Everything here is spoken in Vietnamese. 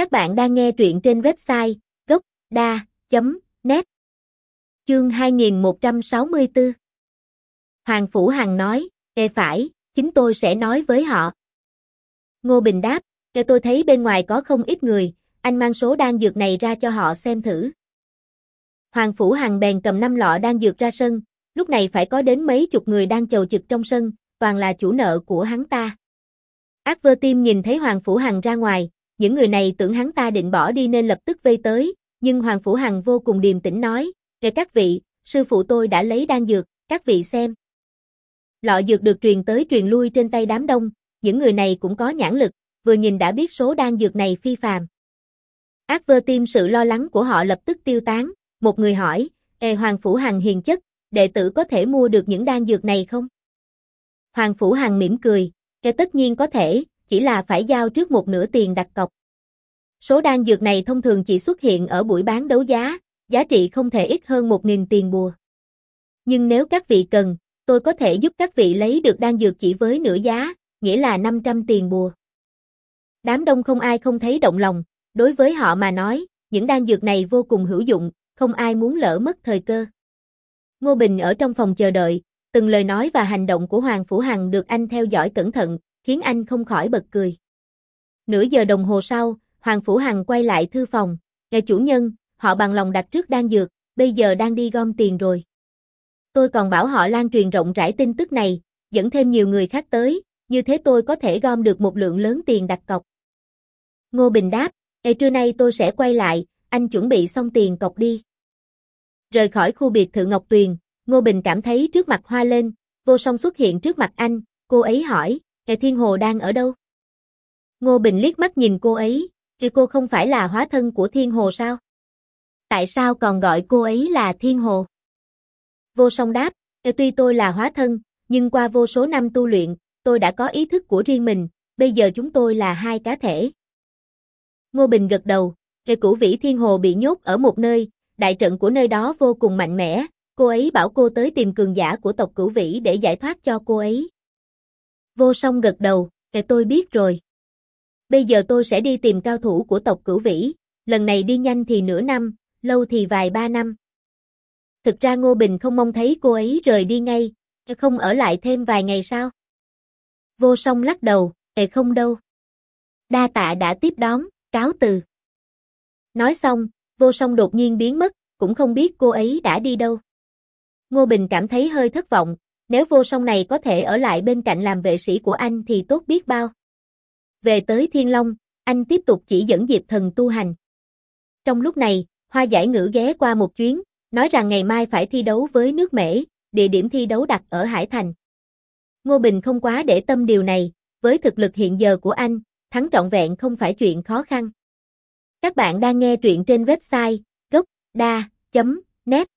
Các bạn đang nghe truyện trên website gocda.net Chương 2164 Hoàng Phủ Hằng nói, Ê phải, chính tôi sẽ nói với họ. Ngô Bình đáp, Ê tôi thấy bên ngoài có không ít người, anh mang số đan dược này ra cho họ xem thử. Hoàng Phủ Hằng bèn cầm năm lọ đan dược ra sân, lúc này phải có đến mấy chục người đang chầu trực trong sân, toàn là chủ nợ của hắn ta. Ác vơ tim nhìn thấy Hoàng Phủ Hằng ra ngoài, những người này tưởng hắn ta định bỏ đi nên lập tức vây tới, nhưng Hoàng Phủ Hằng vô cùng điềm tĩnh nói, kể các vị, sư phụ tôi đã lấy đan dược, các vị xem. Lọ dược được truyền tới truyền lui trên tay đám đông, những người này cũng có nhãn lực, vừa nhìn đã biết số đan dược này phi phàm. Ác vơ tim sự lo lắng của họ lập tức tiêu tán, một người hỏi, Ê Hoàng Phủ Hằng hiền chất, đệ tử có thể mua được những đan dược này không? Hoàng Phủ Hằng mỉm cười, Ê tất nhiên có thể, chỉ là phải giao trước một nửa tiền đặt cọc. Số đan dược này thông thường chỉ xuất hiện ở buổi bán đấu giá, giá trị không thể ít hơn 1.000 tiền bùa. Nhưng nếu các vị cần, tôi có thể giúp các vị lấy được đan dược chỉ với nửa giá, nghĩa là 500 tiền bùa. Đám đông không ai không thấy động lòng, đối với họ mà nói, những đan dược này vô cùng hữu dụng, không ai muốn lỡ mất thời cơ. Ngô Bình ở trong phòng chờ đợi, từng lời nói và hành động của Hoàng Phủ Hằng được anh theo dõi cẩn thận, khiến anh không khỏi bật cười. Nửa giờ đồng hồ sau, Hoàng Phủ Hằng quay lại thư phòng, ngài chủ nhân, họ bằng lòng đặt trước đan dược, bây giờ đang đi gom tiền rồi. Tôi còn bảo họ lan truyền rộng rãi tin tức này, dẫn thêm nhiều người khác tới, như thế tôi có thể gom được một lượng lớn tiền đặt cọc. Ngô Bình đáp, ngày trưa nay tôi sẽ quay lại, anh chuẩn bị xong tiền cọc đi. Rời khỏi khu biệt thự Ngọc Tuyền, Ngô Bình cảm thấy trước mặt hoa lên, vô song xuất hiện trước mặt anh, cô ấy hỏi, Ê Thiên Hồ đang ở đâu? Ngô Bình liếc mắt nhìn cô ấy, thì cô không phải là hóa thân của Thiên Hồ sao? Tại sao còn gọi cô ấy là Thiên Hồ? Vô song đáp, tuy tôi là hóa thân, nhưng qua vô số năm tu luyện, tôi đã có ý thức của riêng mình, bây giờ chúng tôi là hai cá thể. Ngô Bình gật đầu, Kề cửu vĩ thiên hồ bị nhốt ở một nơi, đại trận của nơi đó vô cùng mạnh mẽ, cô ấy bảo cô tới tìm cường giả của tộc cửu vĩ để giải thoát cho cô ấy. Vô song gật đầu, kệ tôi biết rồi. Bây giờ tôi sẽ đi tìm cao thủ của tộc cửu vĩ, lần này đi nhanh thì nửa năm, lâu thì vài ba năm. Thực ra Ngô Bình không mong thấy cô ấy rời đi ngay, không ở lại thêm vài ngày sao? Vô song lắc đầu, kệ không đâu. Đa tạ đã tiếp đón, cáo từ. Nói xong, vô song đột nhiên biến mất, cũng không biết cô ấy đã đi đâu. Ngô Bình cảm thấy hơi thất vọng, nếu vô song này có thể ở lại bên cạnh làm vệ sĩ của anh thì tốt biết bao. Về tới Thiên Long, anh tiếp tục chỉ dẫn Diệp Thần tu hành. Trong lúc này, Hoa Giải Ngữ ghé qua một chuyến, nói rằng ngày mai phải thi đấu với nước Mễ, địa điểm thi đấu đặt ở Hải Thành. Ngô Bình không quá để tâm điều này, với thực lực hiện giờ của anh, thắng trọn vẹn không phải chuyện khó khăn. Các bạn đang nghe truyện trên website gocda.net